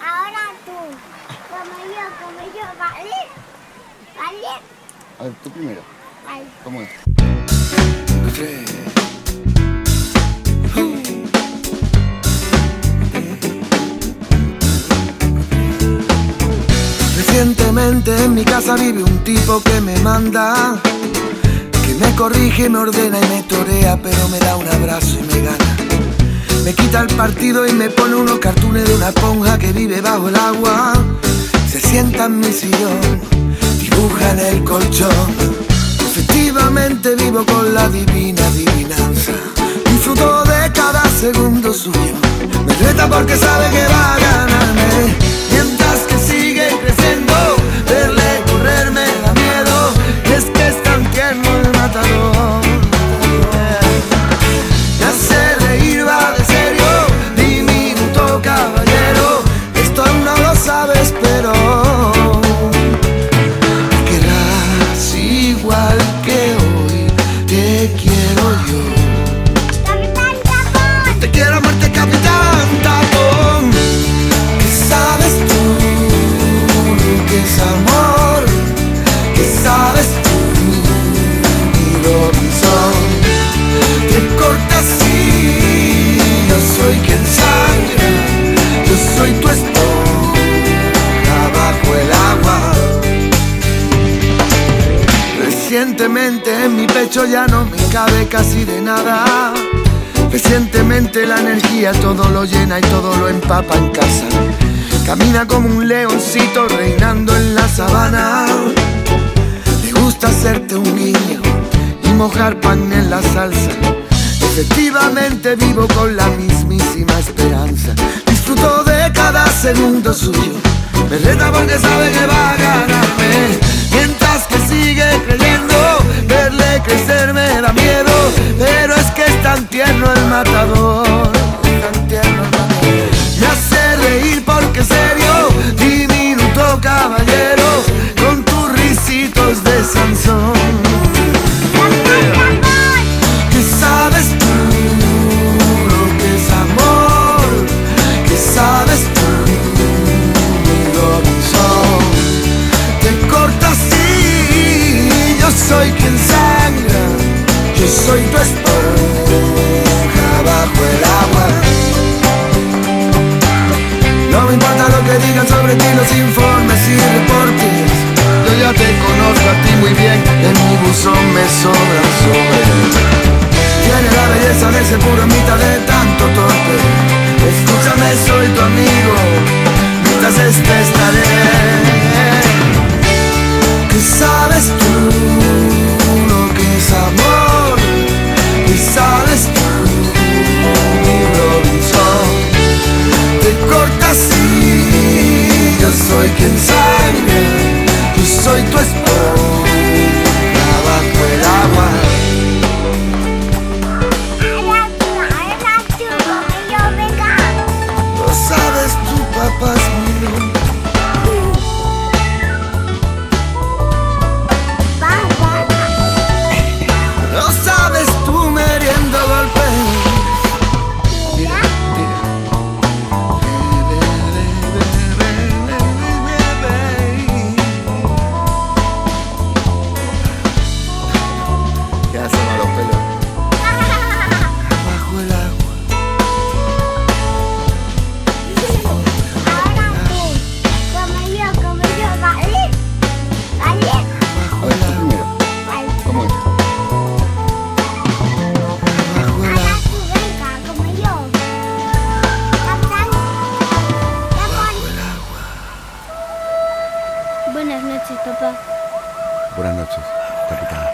Ahora tú. Como yo, como yo, ¿vale? ¿Vale? A ver, tú primero. Vale. ¿Cómo es? Recientemente en mi casa vive un tipo que me manda, que me corrige, me ordena y me torea, pero me da un abrazo y me gana. Me quita el partido y me pone unos cartones de una esponja que vive bajo el agua. Se sienta en mi sillón, dibuja en el colchón. Efectivamente vivo con la divina adivinanza. Disfruto de cada segundo suyo. Me reta porque sabe que va Recientemente en mi pecho ya no me cabe casi de nada. Recientemente la energía todo lo llena y todo lo empapa en casa. Camina como un leoncito reinando en la sabana. Le gusta hacerte un niño y mojar pan en la salsa. Efectivamente vivo con la mismísima esperanza. Disfruto de cada segundo suyo. Me porque sabe que va a ganarme. En mi buzón me sobran sobre. Tiene la belleza de ser puro mitad de tanto torpe. Escúchame, soy tu amigo, mientras este estaré. ¿Qué sabes tú lo que es amor? ¿Qué sabes tú, mi Robinson? te cortas y yo soy quien sangra, yo soy tu esponja Buenas noches, papá. Buenas noches, capitán.